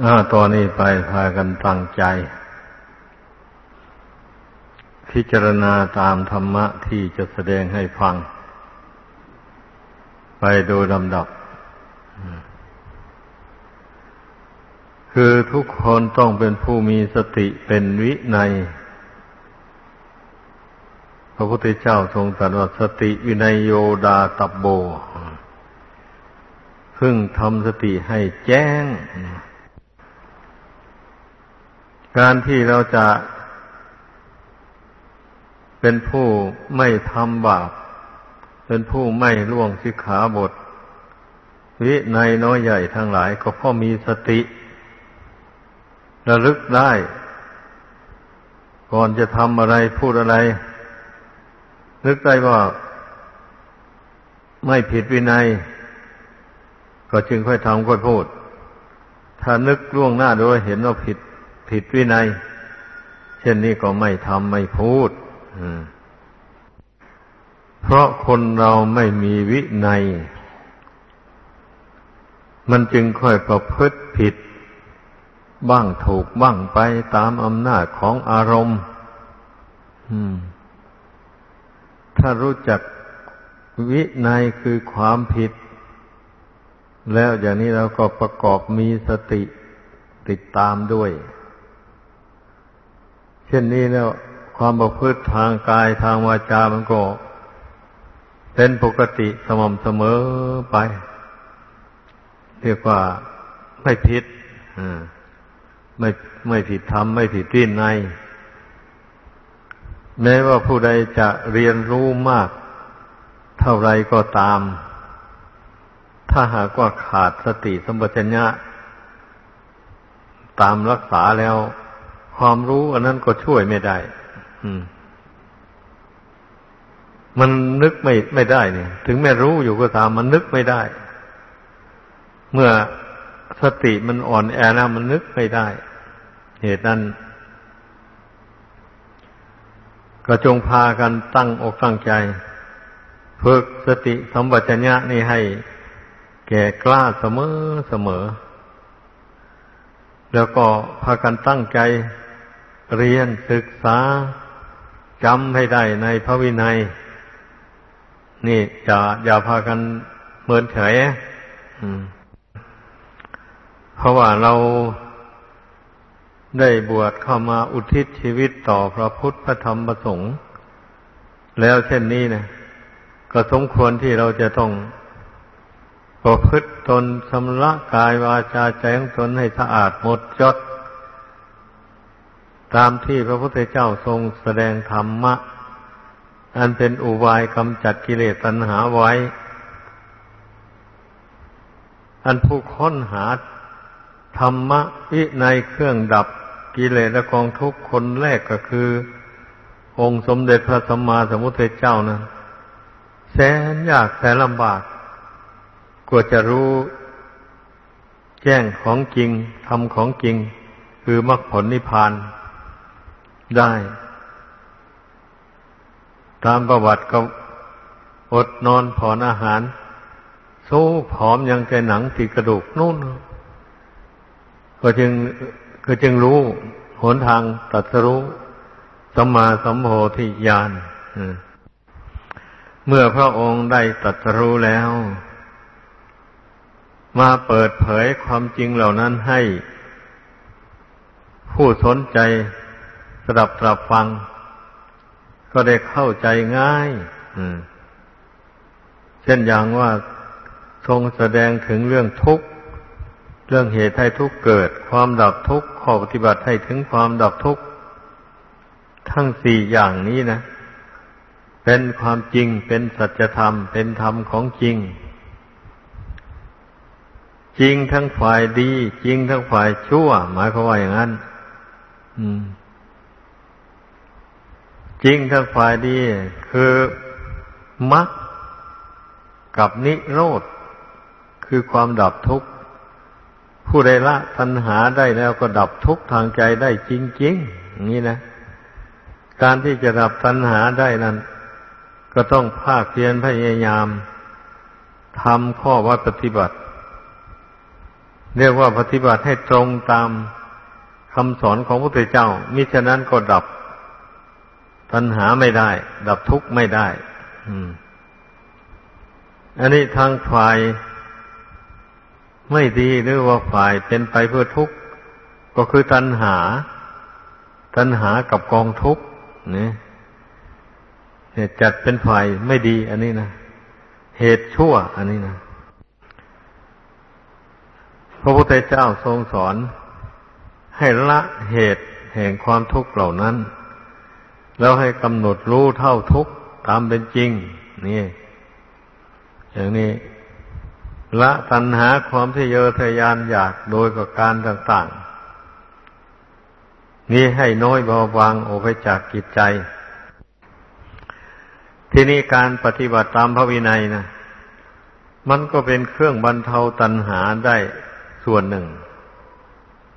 อาตอนนี้ไปพากันตั้งใจ พิจารณาตามธรรมะที่จะแสดงให้ฟัง ไปโดยลำดับ คือทุกคนต้องเป็นผู้มีสติเป็นวิใน พระพุทธเจ้าทรงตรัสว่าสติวินัยโยดาตับโบ พึ่งทำสติให้แจ้ง การที่เราจะเป็นผู้ไม่ทำบาป เป็นผู้ไม่ล่วงสิกขาบท วิในน้อยใหญ่ทั้งหลายก็พราะมีสติ ระลึกได้ ก่อนจะทำอะไรพูดอะไร นึกได้ว่า ไม่ผิดวินัย ก็จึงค่อยทำค่อยพูด ถ้านึกล่วงหน้าโดยเห็นว่าผิด ผิดวินัย เช่นนี้ก็ไม่ทำไม่พูดเพราะคนเราไม่มีวินัย มันจึงค่อยประพฤติผิด บ้างถูกบ้างไปตามอำนาจของอารมณ์ถ้ารู้จักวินัยคือความผิด แล้วอย่างนี้เราก็ประกอบมีสติติดตามด้วย ช่นนี้แล้ว ความประพฤติทางกายทางวาจามันก็ เป็นปกติสม่ำเสมอไป เรียกว่าไม่ผิดไม่ไม่ผิดธรรมไม่ผิดวินัยแม้ว่าผู้ใดจะเรียนรู้มาก เท่าไรก็ตาม ถ้าหากว่าขาดสติสมบัติญะตามรักษาแล้ว ความรู้อันนั้นก็ช่วยไม่ได้มันนึกไม่ไม่ได้เนี่ย ถึงแม้รู้อยู่ก็ตามมันนึกไม่ได้ เมื่อสติมันอ่อนแอนะมันนึกไม่ได้ เหตุนั้นก็จงพากันตั้งอกตั้งใจฝึกสติสมบัติญะนี่ให้แก่กล้าเสมอเสมอ แล้วก็พากันตั้งใจเรียนศึกษาจำให้ได้ในพระวินัย นี่จะอย่าพากันเมินเฉยเพราะว่าเราได้บวชเข้ามาอุทิศชีวิตต่อพระพุทธพระธรรมพระสงฆ์แล้วเช่นนี้นะก็สมควรที่เราจะต้อง ประพฤติตนสำละกายวาจาใจของตนให้สะอาดหมดจด ตามที่พระพุทธเจ้าทรงแสดงธรรมะ อันเป็นอุบายกำจัดกิเลสตัณหาไว้ อันผู้ค้นหาธรรมะวิในเครื่องดับกิเลสและกองทุกข์คนแรกก็คือ องค์สมเด็จพระสัมมาสัมพุทธเจ้านะแสนยากแสนลำบาก กว่าจะรู้แจ้งของจริงทำของจริง คือมรรคผลนิพพานได้ ตามประวัติก็อดนอนผ่อนอาหาร สู้ผอมยังใจหนังติดกระดูกนู่น ก็จึงก็จึงรู้หนทางตัดสรู้สัมมาสัมโพธิญาณเมื่อพระองค์ได้ตัดสรู้แล้ว มาเปิดเผยความจริงเหล่านั้นให้ ผู้สนใจสดับตรับฟัง ก็ได้เข้าใจง่าย เช่นอย่างว่าทรงแสดงถึงเรื่องทุกข์ เรื่องเหตุให้ทุกข์เกิด ความดับทุกข์ข้อปฏิบัติให้ถึงความดับทุกข์ ทั้งสี่อย่างนี้นะ เป็นความจริง เป็นสัจธรรม เป็นธรรมของจริง จริงทั้งฝ่ายดี จริงทั้งฝ่ายชั่ว หมายความว่าอย่างนั้นจริงทั้งฝ่ายดี คือมรรคกับนิโรธคือความดับทุกข์ ผู้ใดละตัณหาได้แล้วก็ดับทุกข์ทางใจได้จริงๆอย่างนี้นะ การที่จะดับตัณหาได้นั้น ก็ต้องภาคเพียรพยายามทำข้อวัดปฏิบัติ เรียกว่าปฏิบัติให้ตรงตามคำสอนของพระพุทธเจ้า มิฉะนั้นก็ดับปัญหาไม่ได้ ดับทุกข์ไม่ได้อันนี้ทางฝ่ายไม่ดีหรือว่าฝ่ายเป็นไปเพื่อทุกข์ก็คือตัณหา ตัณหากับกองทุกข์นี่จัดเป็นฝ่ายไม่ดี อันนี้นะเหตุชั่ว อันนี้นะ พระพุทธเจ้าทรงสอน ให้ละเหตุแห่งความทุกข์เหล่านั้น แล้วให้กำหนดรู้เท่าทุกข์ตามเป็นจริง นี่ อย่างนี้ ละตัณหาความที่เยอทะยานอยากโดยประการต่าง ๆ นี่ให้น้อยเบาบางออกไปจากกิจใจ ที่นี่การปฏิบัติตามพระวินัยนะมันก็เป็นเครื่องบรรเทาตัณหาได้ ส่วนหนึ่ง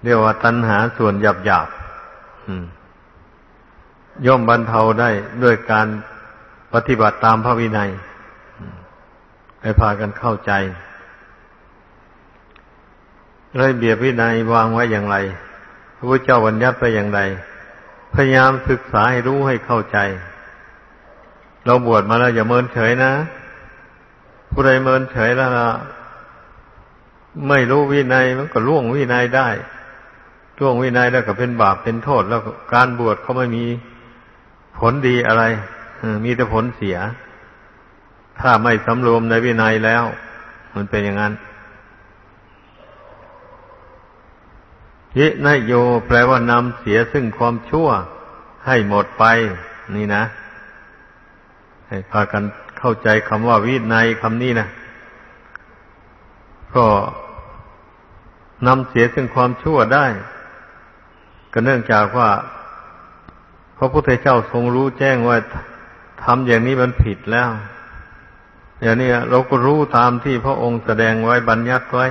เรียกว่าตัณหาส่วนหยาบหยาบย่อมบรรเทาได้ด้วยการปฏิบัติตามพระวินัยให้พากันเข้าใจระเบียบวินัยวางไว้อย่างไรพระพุทธเจ้าบัญญัติไปอย่างไร พยายามศึกษาให้รู้ให้เข้าใจ เราบวชมาแล้วอย่าเมินเฉยนะ ผู้ใดเมินเฉยแล้ว ไม่รู้วินัยมันก็ล่วงวินัยได้ล่วงวินัยแล้วก็เป็นบาปเป็นโทษ แล้วการบวชเขาไม่มีผลดีอะไรมีแต่ผลเสีย ถ้าไม่สำรวมในวินัยแล้ว มันเป็นอย่างนั้นยินโยแปลว่านำเสียซึ่งความชั่วให้หมดไป นี่นะ ให้พากันเข้าใจคำว่าวินัยคำนี้นะก็ นำเสียซึ่งความชั่วได้ ก็เนื่องจากว่า พระพุทธเจ้าทรงรู้แจ้งว่าทำอย่างนี้มันผิดแล้ว อย่างนี้เราก็รู้ตามที่พระองค์แสดงไว้บัญญัติไว้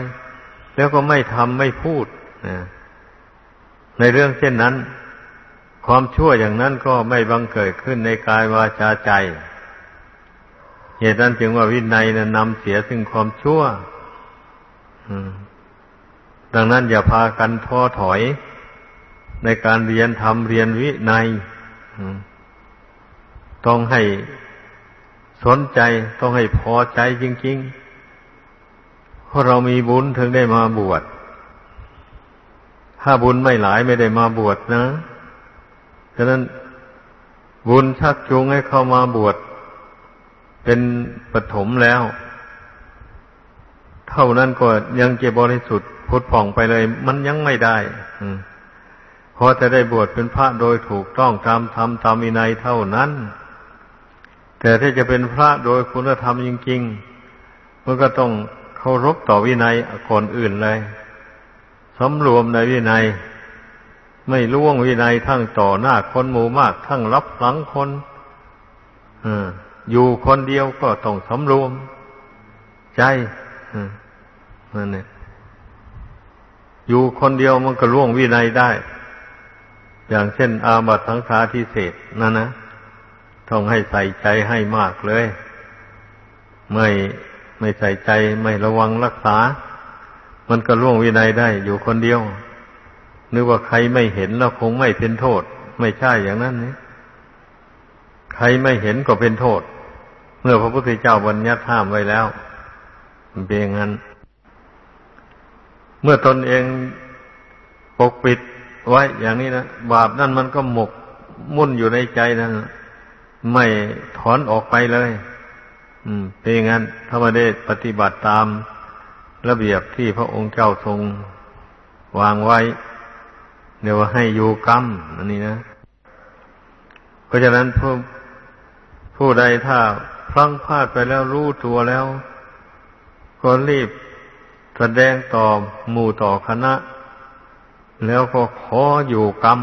แล้วก็ไม่ทำไม่พูดในเรื่องเช่นนั้น ความชั่วอย่างนั้นก็ไม่บังเกิดขึ้นในกายวาจาใจเหตุนั้นจึงว่าวินัยนะนำเสียซึ่งความชั่ว ดังนั้นอย่าพากันท้อถอยในการเรียนธรรมเรียนวินัยต้องให้สนใจต้องให้พอใจจริงๆ เพราะเรามีบุญถึงได้มาบวช ถ้าบุญไม่หลายไม่ได้มาบวชนะ ฉะนั้นบุญชักจูงให้เข้ามาบวชเป็นปฐมแล้ว เท่านั้นก็ยังเจะบริสุทธิ์พุทธผ่องไปเลย มันยังไม่ได้พอจะได้บวชเป็นพระโดยถูกต้องตามธรรมตามวินัยเท่านั้น แต่ถ้าจะเป็นพระโดยคุณธรรมจริงๆมันก็ต้องเคารพต่อวินัยก่อนอื่นเลยสำรวมในวินัย ไม่ล่วงวินัยทั้งต่อหน้าคนหมู่มาก ทั้งรับหลังคนอยู่คนเดียวก็ต้องสำรวม ใจ นั่นเนี่ยอยู่คนเดียวมันก็ล่วงวินัยได้ อย่างเช่น อาบัตสังฆาทิเศษนั่นนะต้องให้ใส่ใจให้มากเลย ไม่ไม่ใส่ใจไม่ระวังรักษา มันก็ล่วงวินัยได้ อยู่คนเดียว นึกว่าใครไม่เห็นแล้วคงไม่เป็นโทษ ไม่ใช่อย่างนั้นนี่ใครไม่เห็นก็เป็นโทษ เมื่อพระพุทธเจ้าบัญญัติห้ามไว้แล้ว มันเป็นอย่างนั้น เมื่อตนเองปกปิดไว้อย่างนี้นะบาปนั่นมันก็หมกมุ่นอยู่ในใจนั่นไม่ถอนออกไปเลย อืม เป็นอย่างนั้นถ้ามาได้ปฏิบัติตามระเบียบที่พระองค์เจ้าทรงวางไว้เดี๋ยว่าให้อยู่กรรมอันนี้นะ เพราะฉะนั้นผู้ผู้ใดถ้าพลั้งพลาดไปแล้วรู้ตัวแล้ว ก็รีบแสดงต่อหมู่ต่อคณะ แล้วก็ขออยู่กรรม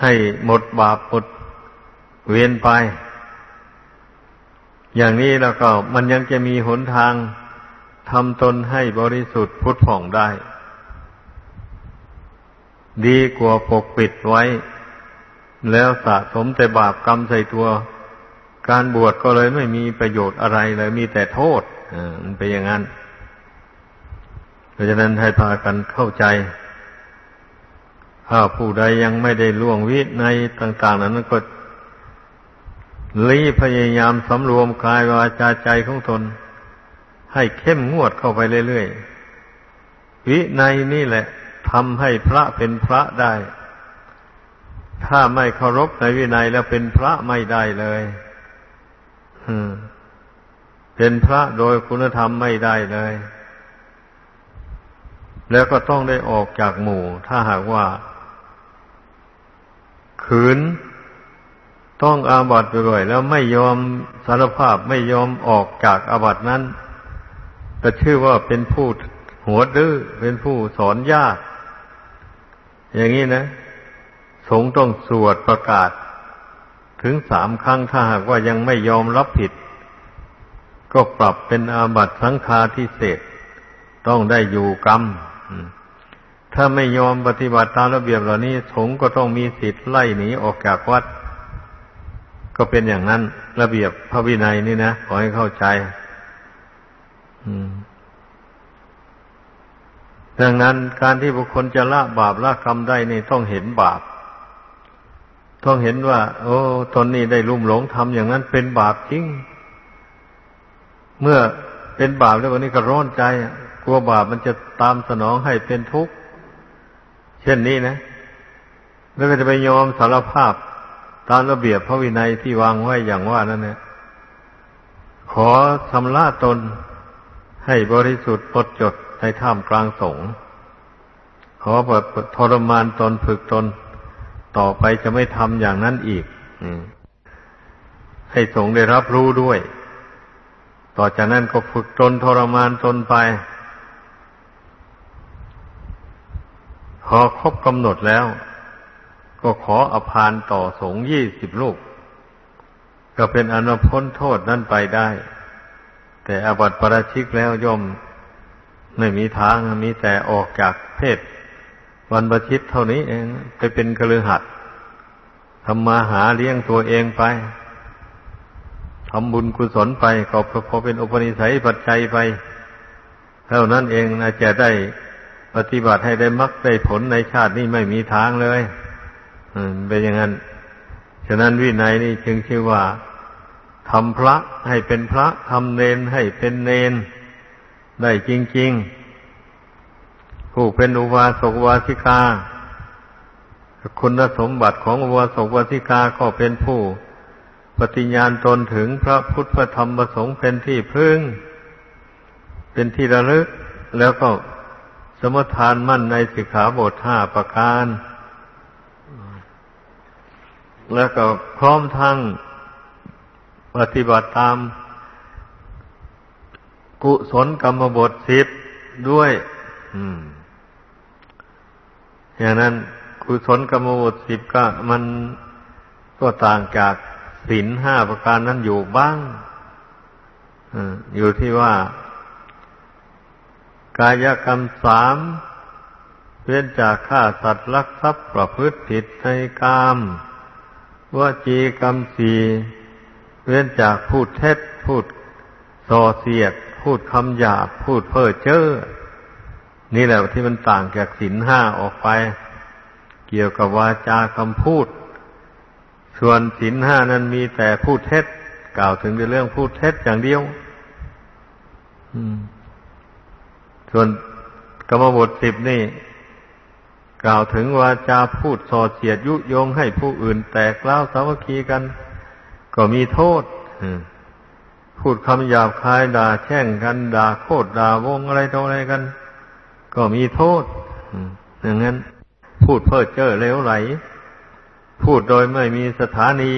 ให้หมดบาปหมดเวียนไป อย่างนี้แล้วก็มันยังจะมีหนทางทำตนให้บริสุทธิ์พุทธผ่องได้ ดีกว่าปกปิดไว้ แล้วสะสมแต่บาปกรรมใส่ตัว การบวชก็เลยไม่มีประโยชน์อะไรเลยมีแต่โทษมันเป็นอย่างนั้น เพราะฉะนั้นให้พากันเข้าใจ ถ้าผู้ใดยังไม่ได้ล่วงวิในต่าง ๆ นั้นก็รีพยายามสำรวมกายวาจาใจของตน ให้เข้มงวดเข้าไปเรื่อยๆ วิในนี่แหละทำให้พระเป็นพระได้ ถ้าไม่เคารพในวินัยแล้วเป็นพระไม่ได้เลย เป็นพระโดยคุณธรรมไม่ได้เลย แล้วก็ต้องได้ออกจากหมู่ ถ้าหากว่า ขืนต้องอาบัติด้วยแล้วไม่ยอมสารภาพไม่ยอมออกจากอาบัตินั้นก็ชื่อว่าเป็นผู้หัวดื้อเป็นผู้สอนยาก อย่างนี้นะ สงต้องสวดประกาศ ถึงสามครั้งถ้าหากว่ายังไม่ยอมรับผิด ก็ปรับเป็นอาบัติสังฆาทิเศษต้องได้อยู่กรรม ถ้าไม่ยอมปฏิบัติตามระเบียบเหล่านี้สงก็ต้องมีสิทธิ์ไล่หนีออกจากวัด ก็เป็นอย่างนั้น ระเบียบพระวินัยนี่นะขอให้เข้าใจดังนั้นการที่บุคคลจะละบาปละกรรมได้นี่ต้องเห็นบาป ต้องเห็นว่า โอ้ตนนี้ได้ลุ่มหลงทำอย่างนั้นเป็นบาปจริง เมื่อเป็นบาปแล้ววันนี้ก็ร้อนใจกลัวบาปมันจะตามสนองให้เป็นทุกข์ เช่นนี้นะ แล้วก็จะไปยอมสารภาพตามระเบียบพระวินัยที่วางไว้อย่างว่านั่นเนี่ยขอชำระตนให้บริสุทธิ์ปดจดในท่ามกลางสงขอแบบทรมานตนฝึกตน ต่อไปจะไม่ทำอย่างนั้นอีกให้สงได้รับรู้ด้วย ต่อจากนั้นก็ฝึกตนทรมานตนไป พอครบกำหนดแล้ว ก็ขออภานต่อสงยี่สิบลูก ก็เป็นอนุพ้นโทษนั้นไปได้ แต่อบัติประชิกแล้วย่อม ไม่มีทางมีแต่ออกจากเพศ วันประชิตเท่านี้เอง ไปเป็นกระหัดทำมาหาเลี้ยงตัวเองไปทำบุญกุศลไปก็พอเป็นอุปนิสัยปัจจัยไป เท่านั้นเองนะจะได้ปฏิบัติให้ได้มรรคได้ผลในชาตินี้ไม่มีทางเลยเป็นอย่างนั้น ฉะนั้นวินัยนี่จึงชื่อว่าทำพระให้เป็นพระทำเนนให้เป็นเนน ได้จริง ๆ ผู้เป็นอุบาสกวาสิกา คุณสมบัติของอุบาสกวาสิกาก็เป็นผู้ ปฏิญาณตนถึงพระพุทธธรรมประสงค์เป็นที่พึ่ง เป็นที่ระลึก แล้วก็สมทานมั่นในสิกขาบทห้าประการ แล้วก็พร้อมทั้งปฏิบัติตาม กุศลกรรมบทสิบด้วย อย่างนั้นกุศลกรรมบทสิบก็มันก็ต่างจากศีลห้าประการนั้นอยู่บ้างอยู่ที่ว่า กายกรรมสามเว้นจากฆ่าสัตว์ลักทรัพย์ประพฤติผิดในกามวจีกรรมสี่เว้นจากพูดเท็จพูดส่อเสียด พูดคำหยาบพูดเพ้อเจ้อ นี่แหละที่มันต่างจากศีลห้าออกไป เกี่ยวกับวาจาคำพูด ส่วนศีลห้านั้นมีแต่พูดเท็จ กล่าวถึงในเรื่องพูดเท็จอย่างเดียวส่วนกรรมบทสิบนี่ กล่าวถึงวาจาพูดส่อเสียดยุยงให้ผู้อื่นแตกเล้าสามัคคีกัน ก็มีโทษพูดคำหยาบคายด่าแช่งกันด่าโคตรด่าวงอะไรต่ออะไรกัน ก็มีโทษอย่างนั้น พูดเพ้อเจ้อเลวไหล พูดโดยไม่มีสถานี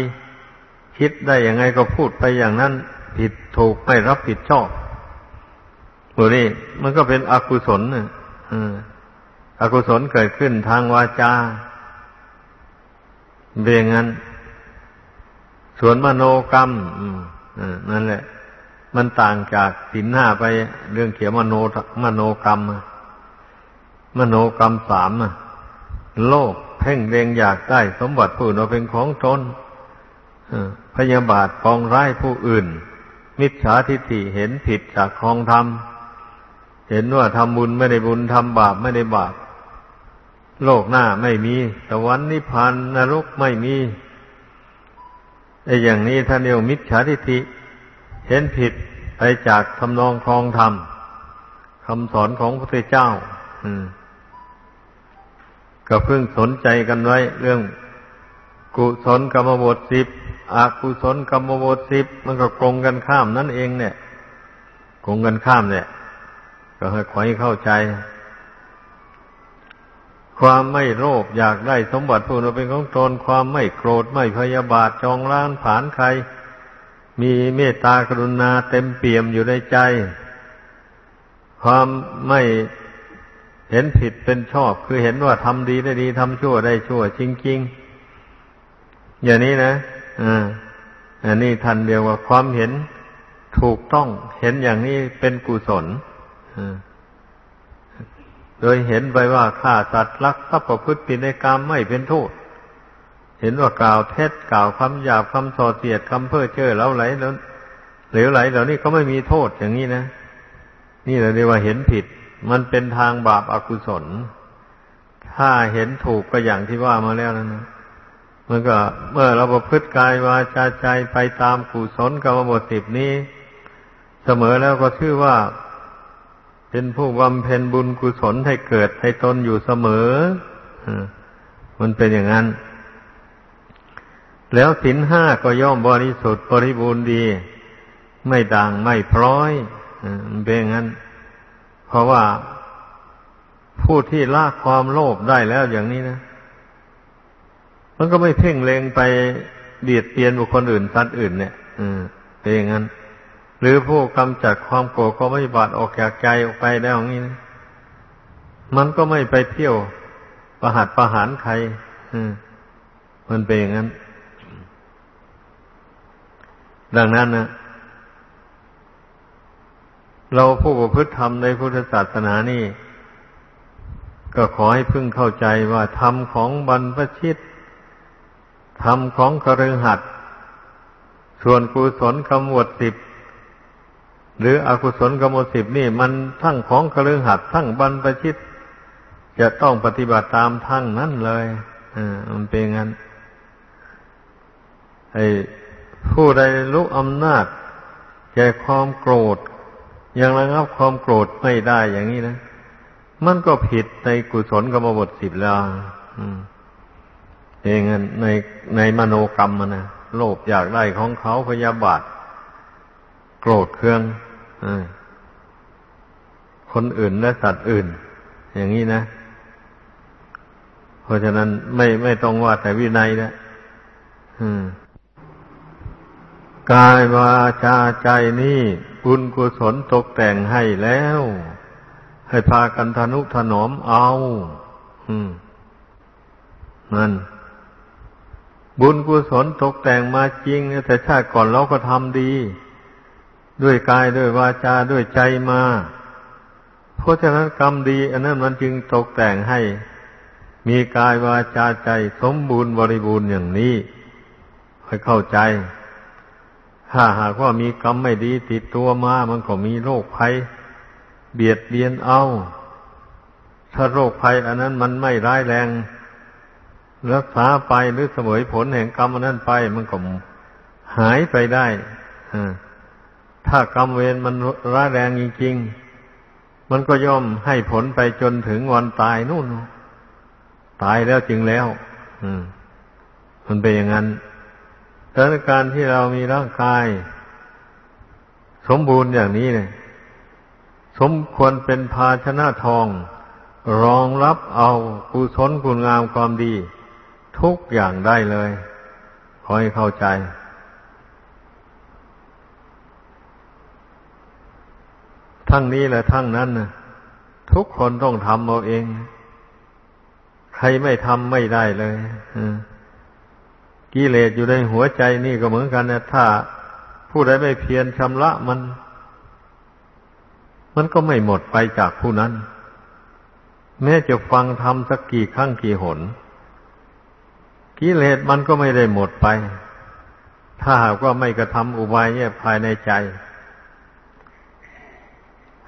คิดได้ยังไงก็พูดไปอย่างนั้น ผิดถูกไม่รับผิดชอบตัวนี้มันก็เป็นอกุศลนะอกุศลเกิดขึ้นทางวาจาเบียงนั้นส่วนมโนกรรมนั่นแหละ มันต่างจากสินห้าไปเรื่องเขียวมโนมโนกรรม มโนกรรมสามโลภเพ่งเดงอยากได้สมบัติผู้นเป็นของตนพยาบาทปองร้ายผู้อื่น มิจฉาทิฏฐิเห็นผิดจากคองธรรม เห็นว่าทำบุญไม่ได้บุญทำบาปไม่ได้บาป โลกหน้าไม่มีสวรรค์นิพพานนรกไม่มีไอ้อย่างนี้ท่านเรียกมิจฉาทิฏฐิเห็นผิดไปจากทำนองครองธรรมคำสอนของพระพุทธเจ้า อืม ก็เพิ่งสนใจกันไว้ เรื่องกุศลกรรมบทสิบอกุศลกรรมบทสิบมันก็กรงกันข้ามนั่นเองเนี่ยกรงกันข้ามเนี่ย ก็ให้ขอให้เข้าใจ ความไม่โลภอยากได้สมบัติผู้นั้นเป็นของตนความไม่โกรธไม่พยาบาทจองล้านผานใคร มีเมตตากรุณาเต็มเปี่ยมอยู่ในใจ ความไม่ เห็นผิดเป็นชอบ คือเห็นว่าทำดีได้ดีทำชั่วได้ชั่วจริงๆ อย่างนี้นะอ่าอันนี้ทันเดียวว่าความเห็นถูกต้องเห็นอย่างนี้เป็นกุศลโดยเห็นไปว่าฆ่าสัตว์ลักทรัพย์ประพฤติผิดในกรรมไม่เป็นโทษ เห็นว่ากล่าวเท็จกล่าวคำหยาบคำส่อเสียดคำเพ้อเจ้อแล้วไหลแล้วเหลวไหลเหล่านี้ก็ไม่มีโทษอย่างนี้นะ นี่เราเรียกว่าเห็นผิด มันเป็นทางบาปอากุศล ถ้าเห็นถูกก็อย่างที่ว่ามาแล้วนะนะมันก็ เมื่อเราประพฤติกายวาจาใจไปตามกุศลกรรมบทสิบนี้ เสมอแล้วก็ชื่อว่า เป็นผู้บำเพ็ญบุญกุศลให้เกิดให้ตนอยู่เสมอมันเป็นอย่างนั้น แล้วสินห้าก็ย่อมบริสุทธิ์บริบูรณ์ดี ไม่ด่างไม่พร้อยมันเป็นอย่างนั้น เพราะว่าผู้ที่ละความโลภได้แล้วอย่างนี้นะ มันก็ไม่เพ่งเลงไปเบียดเบียนบุคคลอื่นสัตว์อื่น เนี่ย อืมเป็นอย่างนั้น หรือผู้กำจัดความโกรธก็ไม่บาดออกจากใจออกไปได้อย่างนี้นะมันก็ไม่ไปเที่ยวประหัดประหารใคร อืม มันเป็นอย่างนั้น ดังนั้นนะ เราผู้ประพฤติธรรมในพุทธศาสนานี่ ก็ขอให้พึ่งเข้าใจว่าธรรมของบรรพชิตธรรมของคฤหัสถ์ส่วนกุศลกำหนดสิบหรืออกุศลกำหนดสิบนี่ มันทั้งของคฤหัสถ์ทั้งบรรพชิต จะต้องปฏิบัติตามทั้งนั้นเลยอ่ามันเป็นงั้นไอ้ผู้ใดรู้อำนาจแก่ความโกรธ ยังระงับความโกรธไม่ได้อย่างนี้นะ มันก็ผิดในกุศลกรรมบทสิบแล้วเองในในมโนกรรมมันนะโลภอยากได้ของเขาพยาบาท โกรธเคืองอคนอื่นและสัตว์อื่น อย่างนี้นะ เพราะฉะนั้นไม่ไม่ต้องว่าแต่วินัยนะกายวาจาใจนี่ บุญกุศลตกแต่งให้แล้ว ให้พากันทนุถนอมเอาอืมนั่นบุญกุศลตกแต่งมาจริง แต่ชาติก่อนเราก็ทำดี ด้วยกายด้วยวาจาด้วยใจมา เพราะฉะนั้นกรรมดี อันนั้นมันจึงตกแต่งให้ มีกายวาจาใจสมบูรณ์บริบูรณ์อย่างนี้ให้เข้าใจ ถ้าหากว่ามีกรรมไม่ดีติดตัวมา มันก็มีโรคภัย เบียดเบียนเอา ถ้าโรคภัย อันนั้นมันไม่ร้ายแรง รักษาไปหรือเสมยผลแห่งกรรมอันั้นไป มันก็หายไปได้ถ้ากรรมเวรมันร้ายแรงจริงๆ มันก็ย่อมให้ผลไปจนถึงวันตายนู่น ตายแล้วจริงแล้วมันเป็นอย่างนั้น สถานการณ์ที่เรามีร่างกาย สมบูรณ์อย่างนี้เนี่ยสมควรเป็นภาชนะทอง รองรับเอากุศลคุณงามความดี ทุกอย่างได้เลยขอให้เข้าใจ ทั้งนี้และทั้งนั้นนะทุกคนต้องทำเอาเอง ใครไม่ทำไม่ได้เลย กิเลสอยู่ในหัวใจนี่ก็เหมือนกันนะถ้าผู้ใดไม่เพียรชำระมัน มันก็ไม่หมดไปจากผู้นั้น แม้จะฟังทำสักกี่ครั้งกี่หน กิเลสมันก็ไม่ได้หมดไป ถ้าหากว่าไม่กระทำอุบายเนี่ยภายในใจ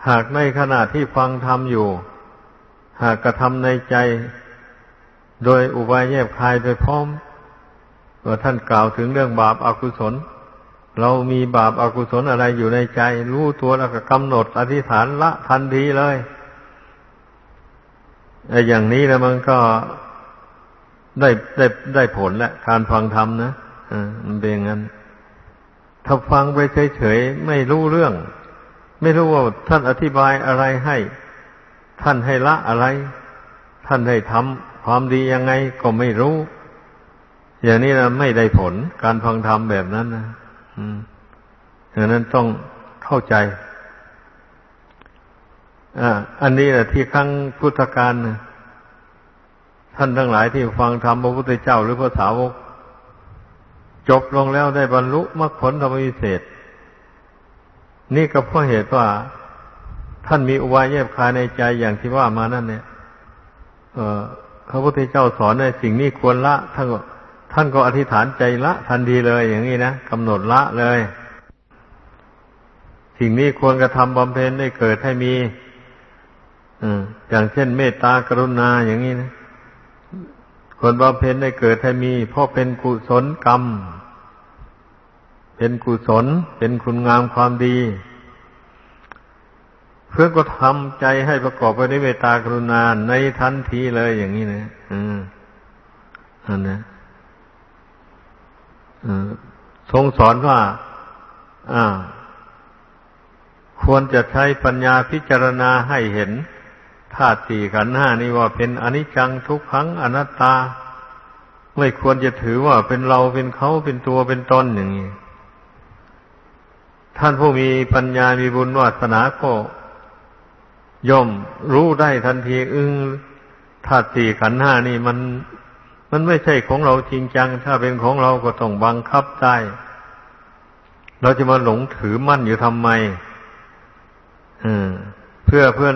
หากในขณะที่ฟังธรรมอยู่ หากกระทำในใจ โดยอุบายแยบคายไปพร้อม ว่าท่านกล่าวถึงเรื่องบาปอากุศล เรามีบาปอากุศลอะไรอยู่ในใจ รู้ตัวแล้วก็กำหนดอธิษฐานละทันทีเลยไอ้อย่างนี้แล้วมันก็ได้ได้ได้ผลแหละการฟังธรรมนะอ่ามันเป็นอย่างนั้นถ้าฟังไปเฉยๆไม่รู้เรื่อง ไม่รู้ว่าท่านอธิบายอะไรให้ ท่านให้ละอะไร ท่านให้ทำความดียังไงก็ไม่รู้ อย่างนี้นะไม่ได้ผลการฟังธรรมแบบนั้นนะอืมอย่างนั้นต้องเข้าใจอ่าอันนี้แหละที่ครั้งพุทธกาลนะท่านทั้งหลายที่ฟังธรรมพระพุทธเจ้าหรือพระสาวก จบลงแล้วได้บรรลุมรรคผลธรรมวิเศษ นี่ก็เพราะเหตุว่า ท่านมีอุบายแยบคายในใจอย่างที่ว่ามานั่นเนี่ยพระพุทธเจ้าสอนในสิ่งนี้ควรละท่านก็ ท่านก็อธิษฐานใจละทันทีเลยอย่างนี้นะกำหนดละเลย สิ่งนี้ควรกระทำบำเพ็ญได้เกิดให้มีอย่างเช่น เมตตากรุณาอย่างนี้นะควรบำเพ็ญได้เกิดให้มีเพราะเป็นกุศลกรรม เป็นกุศล เป็นคุณงามความดี เพื่อก็ทำใจให้ประกอบไปด้วยเมตตากรุณาในทันทีเลยอย่างนี้นะ อืมอันนะ ทรงสอนว่าควรจะใช้ปัญญาพิจารณาให้เห็นธาตุสี่ขันธ์ห้านี่ว่าเป็นอนิจจังทุกขังอนัตตา ไม่ควรจะถือว่าเป็นเราเป็นเขาเป็นตัวเป็นตนอย่างนี้ท่านผู้มีปัญญามีบุญวาสนาก็ย่อมรู้ได้ทันที อึ้งธาตุสี่ขันธ์ห้านี่มัน มันไม่ใช่ของเราจริงจัง ถ้าเป็นของเราก็ต้องบังคับได้ เราจะมาหลงถือมั่นอยู่ทำไมเพื่อเพื่อน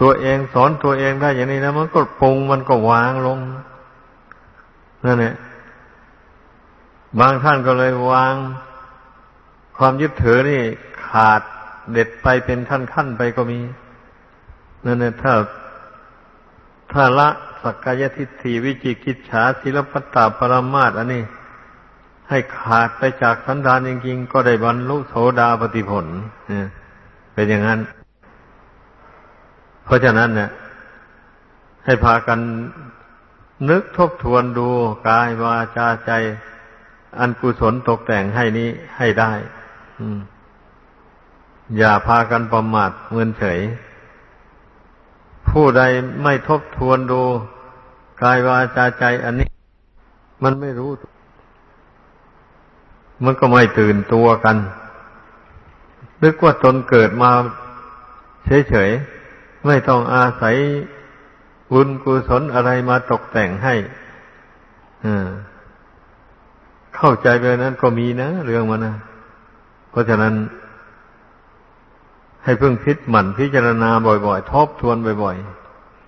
ตัวเองสอนตัวเองได้อย่างนี้นะมันก็ปรุงมันก็วางลงนั่นแหละบางท่านก็เลยวาง ความยึดถือนี่ขาดเด็ดไปเป็นขั้นๆไปก็มีนั่นแหละถ้าถ้าละ สักกายทิฏฐิวิจิกิจฉาศิลปตาปรมาตอันนี้ ให้ขาดไปจากสันดานจริงๆ ก็ได้บรรลุโสดาปฏิผลเป็นอย่างนั้น เพราะฉะนั้นเนี่ยให้พากันนึกทบทวนดูกายวาจาใจ อันกุศลตกแต่งให้นี้ให้ได้อย่าพากันประมาทเมินเฉย ผู้ใดไม่ทบทวนดูกายวาจาใจอันนี้ มันไม่รู้ มันก็ไม่ตื่นตัวกันนึกว่าตนเกิดมาเฉยๆ ไม่ต้องอาศัยบุญกุศลอะไรมาตกแต่งให้เข้าใจไปนั้นก็มีนะ เรื่องมันนะเพราะฉะนั้น ให้เพิ่งพิจหมั่นพิจารณาบ่อยๆ ทบทวนบ่อย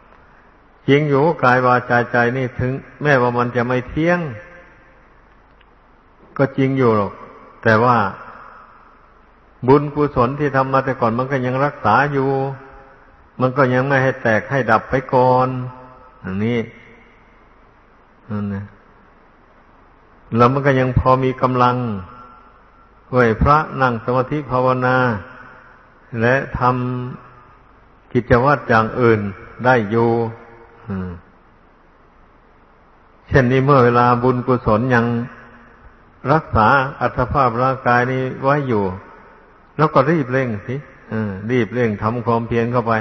ๆจริงอยู่กายวาจาใจนี่ถึง แม้ว่ามันจะไม่เที่ยง ก็จริงอยู่หรอก แต่ว่าบุญกุศลที่ทำมาแต่ก่อนมันก็ยังรักษาอยู่ มันก็ยังไม่ให้แตกให้ดับไปก่อนอันนี้นั่นนะแล้วมันก็ยังพอมีกำลังไหวพระนั่งสมาธิภาวนา และทำกิจวัตรอย่างอื่นได้อยู่เช่นนี้เมื่อเวลาบุญกุศลยังรักษาอัตภาพร่างกายนี้ไว้อยู่ แล้วก็รีบเร่งสิรีบเร่งทำความเพียรเข้าไป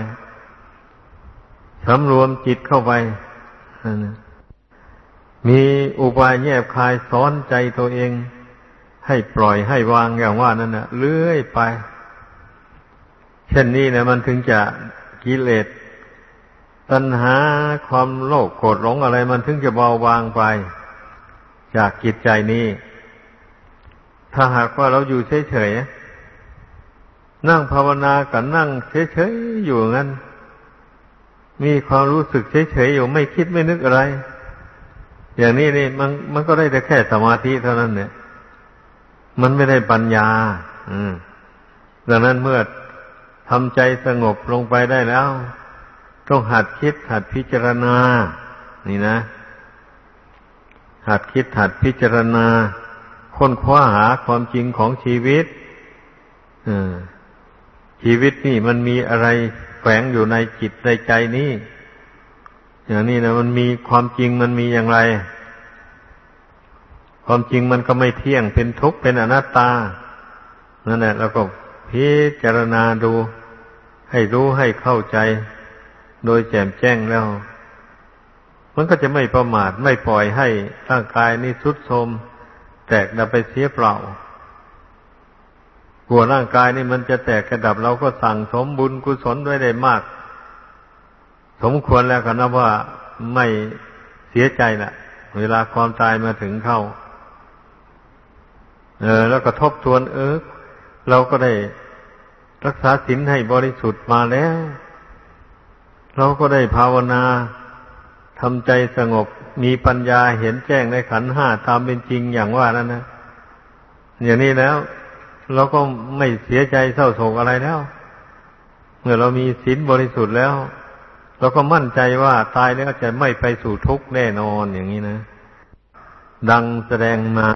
สำรวมจิตเข้าไป มีอุบายแยบคายสอนใจตัวเอง ให้ปล่อยให้วางอย่างว่านั่นนะเลื่อยไป เช่นนี้นะมันถึงจะกิเลสตัณหาความโลภโกรธหลงอะไร มันถึงจะเบาบางไป จากจิตใจนี้ ถ้าหากว่าเราอยู่เฉยๆนั่งภาวนากับนั่งเฉยๆอยู่งั้น มีความรู้สึกเฉยๆอยู่ไม่คิดไม่นึกอะไร อย่างนี้นี่มันมันก็ได้แต่แค่สมาธิเท่านั้นเนี่ย มันไม่ได้ปัญญา อืมดังนั้นเมื่อ ทำใจสงบลงไปได้แล้ว ต้องหัดคิดหัดพิจารณา นี่นะ หัดคิดหัดพิจารณา ค้นคว้าหาความจริงของชีวิตชีวิตนี่มันมีอะไรแฝงอยู่ในจิตในใจนี้อย่างนี้นะมันมีความจริงมันมีอย่างไร ความจริงมันก็ไม่เที่ยงเป็นทุกข์เป็นอนัตตานั่นแหละเราก็พิจารณาดู ให้รู้ให้เข้าใจ โดยแจ่มแจ้งแล้ว มันก็จะไม่ประมาทไม่ปล่อยให้ร่างกายนี้ทุดโทรมแตกดับไปเสียเปล่ากลัวร่างกายนี่มันจะแตกกระดับเราก็สั่งสมบุญกุศลไว้ได้มาก สมควรแล้วกันนะว่าไม่เสียใจละเวลาความตายมาถึงเข้า เออ แล้วก็ทบทวนเออเราก็ได้ รักษาศีลให้บริสุทธิ์มาแล้ว เราก็ได้ภาวนาทำใจสงบมีปัญญาเห็นแจ้งในขันห้าตามเป็นจริงอย่างว่านั้นนะอย่างนี้แล้ว เราก็ไม่เสียใจเศร้าโศกอะไรแล้ว เมื่อเรามีศีลบริสุทธิ์แล้ว เราก็มั่นใจว่าตายแล้วจะไม่ไปสู่ทุกข์แน่นอนอย่างนี้นะ ดังแสดงมา